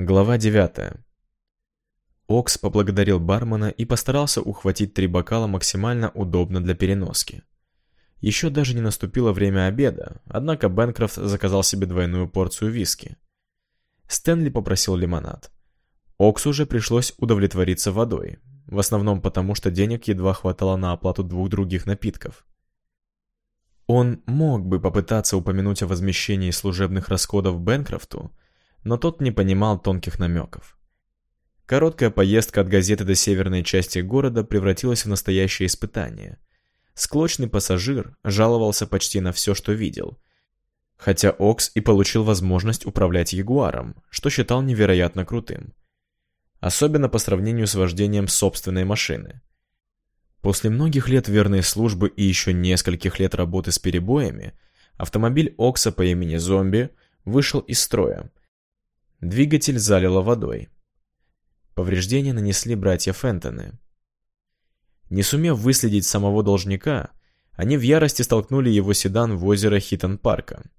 Глава 9. Окс поблагодарил бармена и постарался ухватить три бокала максимально удобно для переноски. Еще даже не наступило время обеда, однако Бенкрофт заказал себе двойную порцию виски. Стэнли попросил лимонад. Оксу уже пришлось удовлетвориться водой, в основном потому, что денег едва хватало на оплату двух других напитков. Он мог бы попытаться упомянуть о возмещении служебных расходов Бенкрофту, но тот не понимал тонких намеков. Короткая поездка от газеты до северной части города превратилась в настоящее испытание. Склочный пассажир жаловался почти на все, что видел. Хотя Окс и получил возможность управлять Ягуаром, что считал невероятно крутым. Особенно по сравнению с вождением собственной машины. После многих лет верной службы и еще нескольких лет работы с перебоями, автомобиль Окса по имени Зомби вышел из строя, Двигатель залило водой. Повреждения нанесли братья Фентоны. Не сумев выследить самого должника, они в ярости столкнули его седан в озеро Хитон-парка.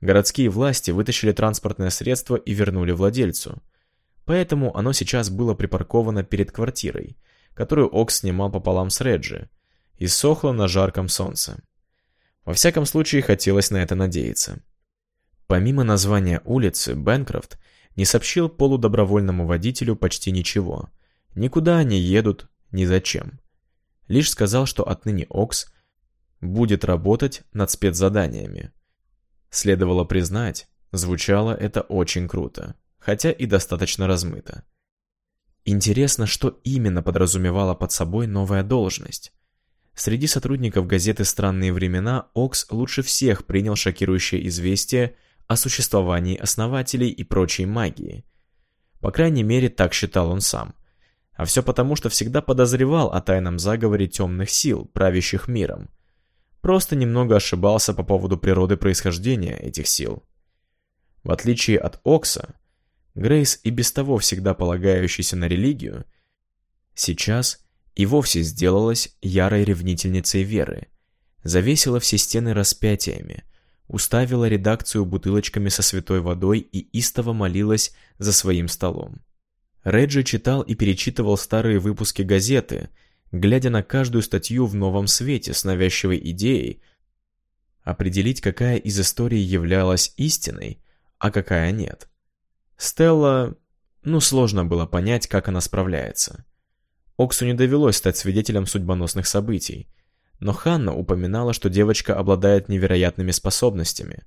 Городские власти вытащили транспортное средство и вернули владельцу. Поэтому оно сейчас было припарковано перед квартирой, которую Окс снимал пополам с Реджи, и сохло на жарком солнце. Во всяком случае, хотелось на это надеяться. Помимо названия улицы, Бэнкрофт не сообщил полудобровольному водителю почти ничего. Никуда они едут, ни зачем. Лишь сказал, что отныне Окс будет работать над спецзаданиями. Следовало признать, звучало это очень круто, хотя и достаточно размыто. Интересно, что именно подразумевала под собой новая должность. Среди сотрудников газеты «Странные времена» Окс лучше всех принял шокирующее известие о существовании основателей и прочей магии. По крайней мере, так считал он сам. А все потому, что всегда подозревал о тайном заговоре темных сил, правящих миром. Просто немного ошибался по поводу природы происхождения этих сил. В отличие от Окса, Грейс и без того всегда полагающийся на религию, сейчас и вовсе сделалась ярой ревнительницей веры, завесила все стены распятиями, уставила редакцию бутылочками со святой водой и истово молилась за своим столом. Реджи читал и перечитывал старые выпуски газеты, глядя на каждую статью в новом свете с навязчивой идеей определить, какая из историй являлась истиной, а какая нет. Стелла... Ну, сложно было понять, как она справляется. Оксу не довелось стать свидетелем судьбоносных событий, но Ханна упоминала, что девочка обладает невероятными способностями,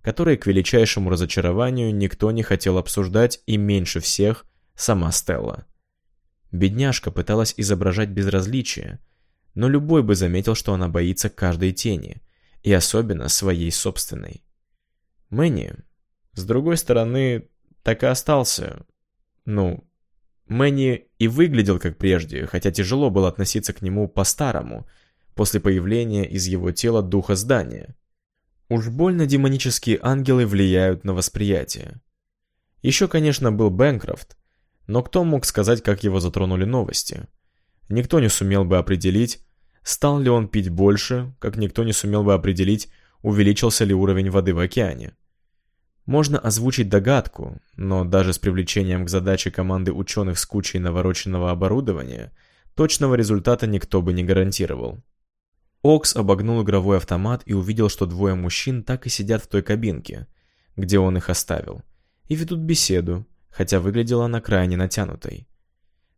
которые, к величайшему разочарованию, никто не хотел обсуждать и меньше всех сама Стелла. Бедняжка пыталась изображать безразличие, но любой бы заметил, что она боится каждой тени, и особенно своей собственной. Мэнни, с другой стороны, так и остался. Ну, Мэнни и выглядел как прежде, хотя тяжело было относиться к нему по-старому – после появления из его тела духа здания. Уж больно демонические ангелы влияют на восприятие. Еще, конечно, был Бэнкрофт, но кто мог сказать, как его затронули новости? Никто не сумел бы определить, стал ли он пить больше, как никто не сумел бы определить, увеличился ли уровень воды в океане. Можно озвучить догадку, но даже с привлечением к задаче команды ученых с кучей навороченного оборудования, точного результата никто бы не гарантировал. Окс обогнул игровой автомат и увидел, что двое мужчин так и сидят в той кабинке, где он их оставил, и ведут беседу, хотя выглядела она крайне натянутой.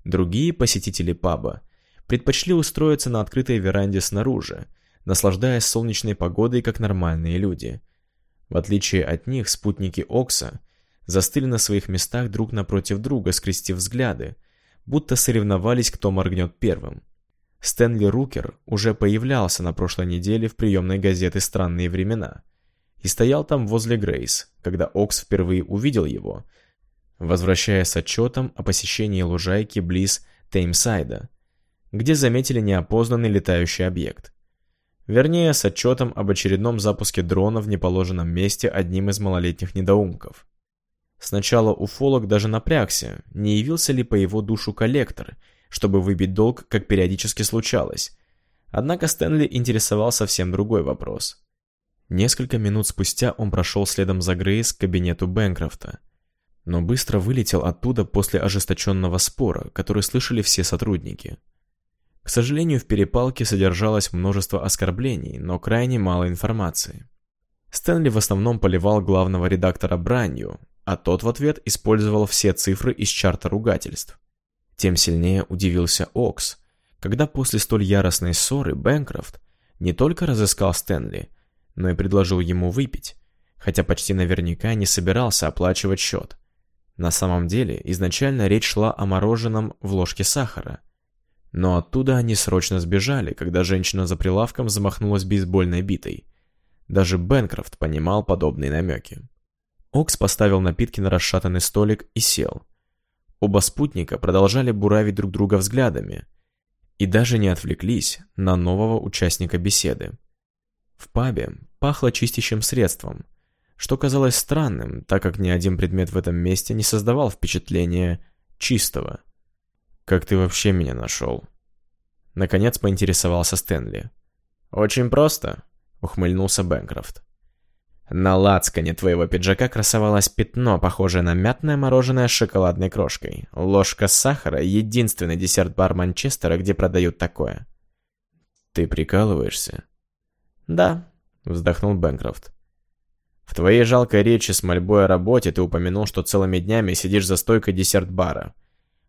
Другие посетители паба предпочли устроиться на открытой веранде снаружи, наслаждаясь солнечной погодой, как нормальные люди. В отличие от них, спутники Окса застыли на своих местах друг напротив друга, скрестив взгляды, будто соревновались, кто моргнет первым. Стэнли Рукер уже появлялся на прошлой неделе в приемной газеты «Странные времена» и стоял там возле Грейс, когда Окс впервые увидел его, возвращаясь с отчетом о посещении лужайки близ Теймсайда, где заметили неопознанный летающий объект. Вернее, с отчетом об очередном запуске дрона в неположенном месте одним из малолетних недоумков. Сначала уфолог даже напрягся, не явился ли по его душу коллектор – чтобы выбить долг, как периодически случалось. Однако Стэнли интересовал совсем другой вопрос. Несколько минут спустя он прошел следом за Грейс к кабинету Бэнкрофта. но быстро вылетел оттуда после ожесточенного спора, который слышали все сотрудники. К сожалению, в перепалке содержалось множество оскорблений, но крайне мало информации. Стэнли в основном поливал главного редактора бранью, а тот в ответ использовал все цифры из чарта ругательств. Тем сильнее удивился Окс, когда после столь яростной ссоры Бэнкрофт не только разыскал Стэнли, но и предложил ему выпить, хотя почти наверняка не собирался оплачивать счет. На самом деле, изначально речь шла о мороженом в ложке сахара. Но оттуда они срочно сбежали, когда женщина за прилавком замахнулась бейсбольной битой. Даже Бэнкрофт понимал подобные намеки. Окс поставил напитки на расшатанный столик и сел. Оба спутника продолжали буравить друг друга взглядами и даже не отвлеклись на нового участника беседы. В пабе пахло чистящим средством, что казалось странным, так как ни один предмет в этом месте не создавал впечатления чистого. «Как ты вообще меня нашел?» Наконец поинтересовался Стэнли. «Очень просто», — ухмыльнулся Бэнкрофт. На лацкане твоего пиджака красовалось пятно, похожее на мятное мороженое с шоколадной крошкой. Ложка сахара — единственный десерт-бар Манчестера, где продают такое. «Ты прикалываешься?» «Да», — вздохнул Бэнкрофт. «В твоей жалкой речи с мольбой о работе ты упомянул, что целыми днями сидишь за стойкой десерт-бара.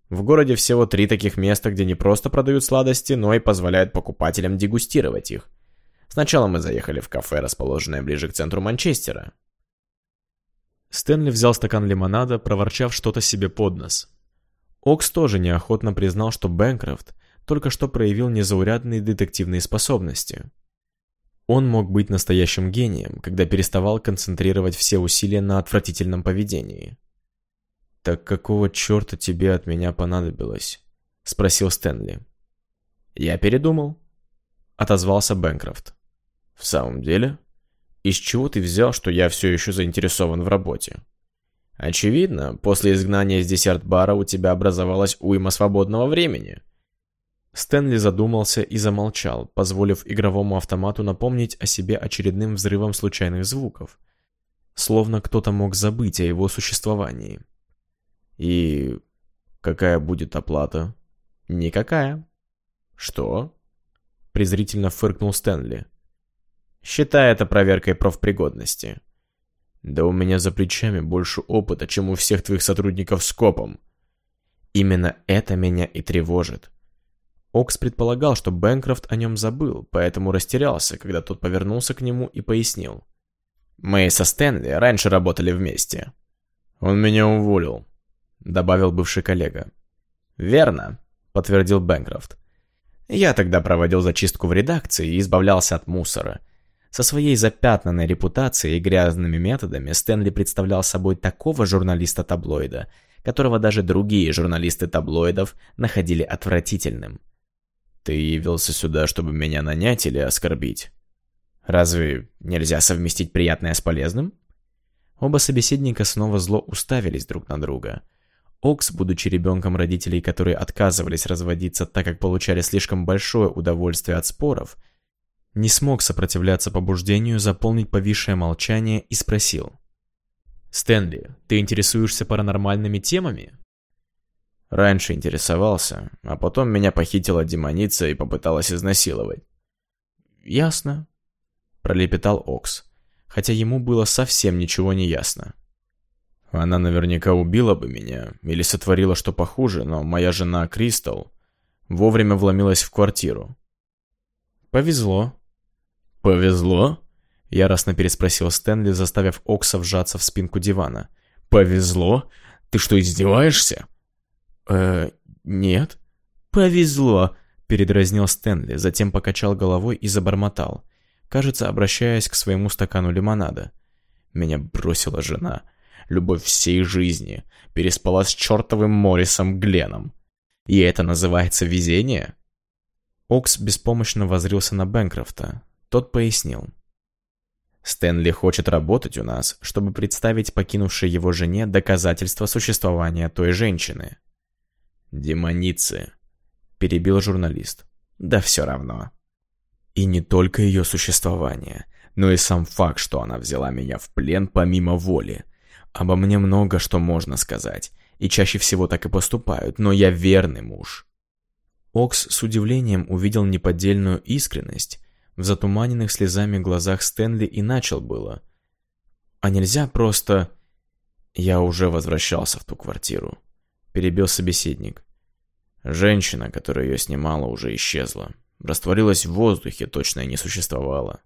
В городе всего три таких места, где не просто продают сладости, но и позволяют покупателям дегустировать их. Сначала мы заехали в кафе, расположенное ближе к центру Манчестера. Стэнли взял стакан лимонада, проворчав что-то себе под нос. Окс тоже неохотно признал, что Бэнкрофт только что проявил незаурядные детективные способности. Он мог быть настоящим гением, когда переставал концентрировать все усилия на отвратительном поведении. «Так какого черта тебе от меня понадобилось?» — спросил Стэнли. «Я передумал», — отозвался Бэнкрофт. В самом деле? Из чего ты взял, что я все еще заинтересован в работе? Очевидно, после изгнания из десерт-бара у тебя образовалась уйма свободного времени. Стэнли задумался и замолчал, позволив игровому автомату напомнить о себе очередным взрывом случайных звуков. Словно кто-то мог забыть о его существовании. И какая будет оплата? Никакая. Что? Презрительно фыркнул Стэнли. Считай это проверкой профпригодности. Да у меня за плечами больше опыта, чем у всех твоих сотрудников с копом. Именно это меня и тревожит. Окс предполагал, что Бэнкрофт о нем забыл, поэтому растерялся, когда тот повернулся к нему и пояснил. «Мы со Стэнли раньше работали вместе». «Он меня уволил», — добавил бывший коллега. «Верно», — подтвердил Бэнкрофт. «Я тогда проводил зачистку в редакции и избавлялся от мусора. Со своей запятнанной репутацией и грязными методами Стэнли представлял собой такого журналиста таблоида, которого даже другие журналисты таблоидов находили отвратительным. «Ты явился сюда, чтобы меня нанять или оскорбить? Разве нельзя совместить приятное с полезным?» Оба собеседника снова зло уставились друг на друга. Окс, будучи ребенком родителей, которые отказывались разводиться, так как получали слишком большое удовольствие от споров, не смог сопротивляться побуждению заполнить повисшее молчание и спросил. «Стэнли, ты интересуешься паранормальными темами?» Раньше интересовался, а потом меня похитила демоница и попыталась изнасиловать. «Ясно», — пролепетал Окс, хотя ему было совсем ничего не ясно. Она наверняка убила бы меня или сотворила что похуже, но моя жена Кристал вовремя вломилась в квартиру. «Повезло», «Повезло?» — яростно переспросил Стэнли, заставив Окса вжаться в спинку дивана. «Повезло? Ты что, издеваешься?» «Э, нет». «Повезло», — передразнил Стэнли, затем покачал головой и забормотал, кажется, обращаясь к своему стакану лимонада. «Меня бросила жена. Любовь всей жизни. Переспала с чертовым Моррисом Гленом. И это называется везение?» Окс беспомощно возрился на Бэнкрофта, тот пояснил. Стэнли хочет работать у нас, чтобы представить покинувшей его жене доказательства существования той женщины. «Демоницы», — перебил журналист. «Да все равно». И не только ее существование, но и сам факт, что она взяла меня в плен помимо воли. Обо мне много что можно сказать, и чаще всего так и поступают, но я верный муж. Окс с удивлением увидел неподдельную искренность в затуманенных слезами глазах Стэнли и начал было. А нельзя просто... Я уже возвращался в ту квартиру. Перебил собеседник. Женщина, которая ее снимала, уже исчезла. Растворилась в воздухе, точно и не существовала.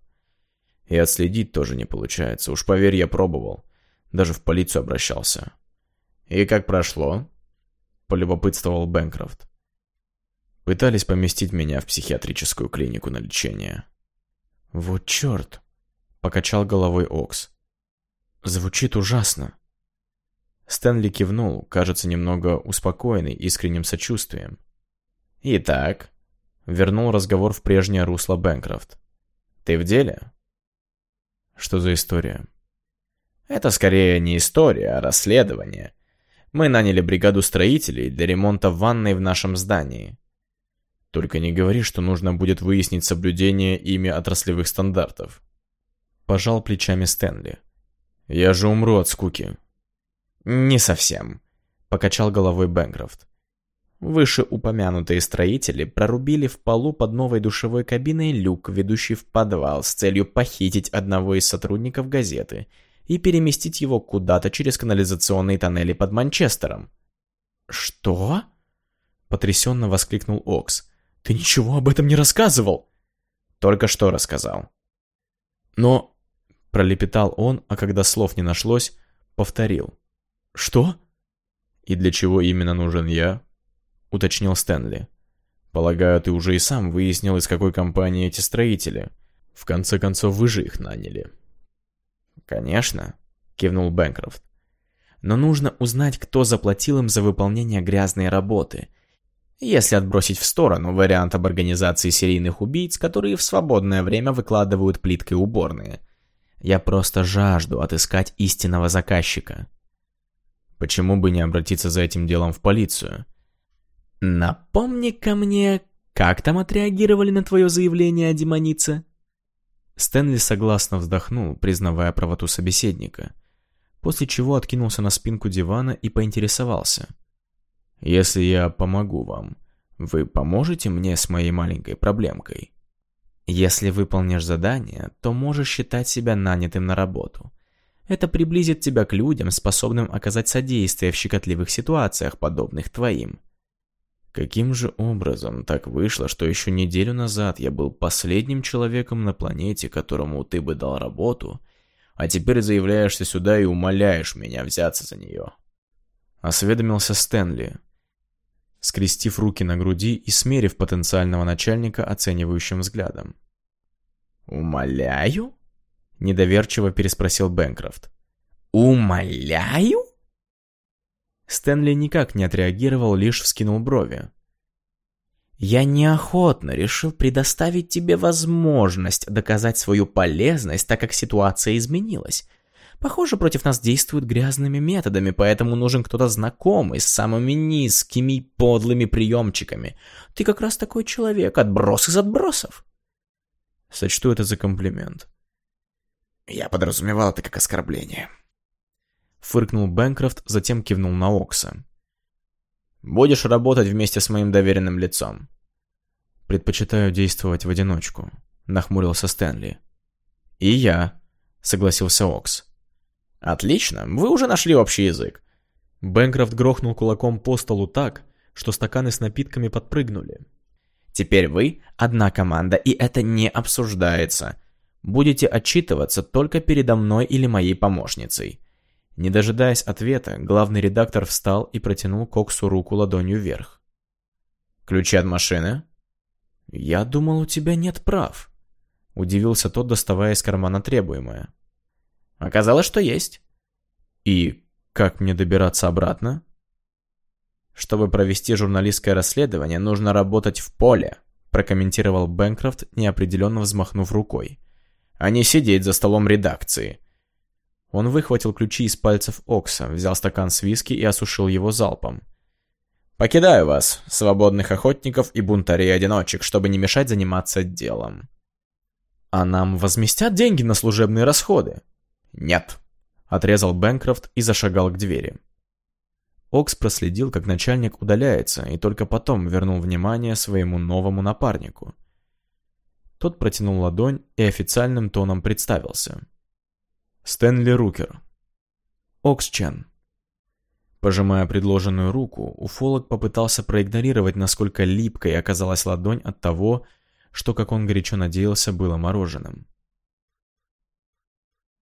И отследить тоже не получается. Уж поверь, я пробовал. Даже в полицию обращался. «И как прошло?» — полюбопытствовал Бэнкрофт. Пытались поместить меня в психиатрическую клинику на лечение. «Вот черт!» — покачал головой Окс. «Звучит ужасно». Стэнли кивнул, кажется, немного успокоенный искренним сочувствием. «Итак», — вернул разговор в прежнее русло Бэнкрофт. «Ты в деле?» «Что за история?» «Это скорее не история, а расследование. Мы наняли бригаду строителей для ремонта ванной в нашем здании. Только не говори, что нужно будет выяснить соблюдение ими отраслевых стандартов. Пожал плечами Стэнли. Я же умру от скуки. Не совсем. Покачал головой Бэнкрофт. Вышеупомянутые строители прорубили в полу под новой душевой кабиной люк, ведущий в подвал, с целью похитить одного из сотрудников газеты и переместить его куда-то через канализационные тоннели под Манчестером. «Что?» — потрясенно воскликнул Окс. Ты ничего об этом не рассказывал. Только что рассказал. Но... Пролепетал он, а когда слов не нашлось, повторил. Что? И для чего именно нужен я? Уточнил Стэнли. Полагаю, ты уже и сам выяснил, из какой компании эти строители. В конце концов, вы же их наняли. Конечно, кивнул Бэнкрофт. Но нужно узнать, кто заплатил им за выполнение грязной работы — если отбросить в сторону вариант об организации серийных убийц, которые в свободное время выкладывают плиткой уборные. Я просто жажду отыскать истинного заказчика. Почему бы не обратиться за этим делом в полицию? Напомни-ка мне, как там отреагировали на твое заявление о демонице? Стэнли согласно вздохнул, признавая правоту собеседника, после чего откинулся на спинку дивана и поинтересовался — если я помогу вам, вы поможете мне с моей маленькой проблемкой? Если выполнишь задание, то можешь считать себя нанятым на работу. Это приблизит тебя к людям, способным оказать содействие в щекотливых ситуациях, подобных твоим. Каким же образом так вышло, что еще неделю назад я был последним человеком на планете, которому ты бы дал работу, а теперь заявляешься сюда и умоляешь меня взяться за нее?» Осведомился Стэнли, скрестив руки на груди и смерив потенциального начальника оценивающим взглядом. «Умоляю?» — недоверчиво переспросил Бэнкрофт. «Умоляю?» Стэнли никак не отреагировал, лишь вскинул брови. «Я неохотно решил предоставить тебе возможность доказать свою полезность, так как ситуация изменилась. Похоже, против нас действуют грязными методами, поэтому нужен кто-то знакомый с самыми низкими подлыми приемчиками. Ты как раз такой человек, отброс из отбросов. Сочту это за комплимент. Я подразумевал это как оскорбление. Фыркнул Бэнкрофт, затем кивнул на Окса. Будешь работать вместе с моим доверенным лицом. Предпочитаю действовать в одиночку, нахмурился Стэнли. И я, согласился Окс. «Отлично, вы уже нашли общий язык». Бэнкрофт грохнул кулаком по столу так, что стаканы с напитками подпрыгнули. «Теперь вы одна команда, и это не обсуждается. Будете отчитываться только передо мной или моей помощницей». Не дожидаясь ответа, главный редактор встал и протянул Коксу руку ладонью вверх. «Ключи от машины?» «Я думал, у тебя нет прав», — удивился тот, доставая из кармана требуемое. Оказалось, что есть. И как мне добираться обратно? Чтобы провести журналистское расследование, нужно работать в поле, прокомментировал Бэнкрофт, неопределенно взмахнув рукой. А не сидеть за столом редакции. Он выхватил ключи из пальцев Окса, взял стакан с виски и осушил его залпом. «Покидаю вас, свободных охотников и бунтарей-одиночек, чтобы не мешать заниматься делом». «А нам возместят деньги на служебные расходы?» «Нет», — Отрезал Бэнкрофт и зашагал к двери. Окс проследил, как начальник удаляется, и только потом вернул внимание своему новому напарнику. Тот протянул ладонь и официальным тоном представился. Стэнли Рукер. Окс Чен. Пожимая предложенную руку, уфолог попытался проигнорировать, насколько липкой оказалась ладонь от того, что, как он горячо надеялся, было мороженым.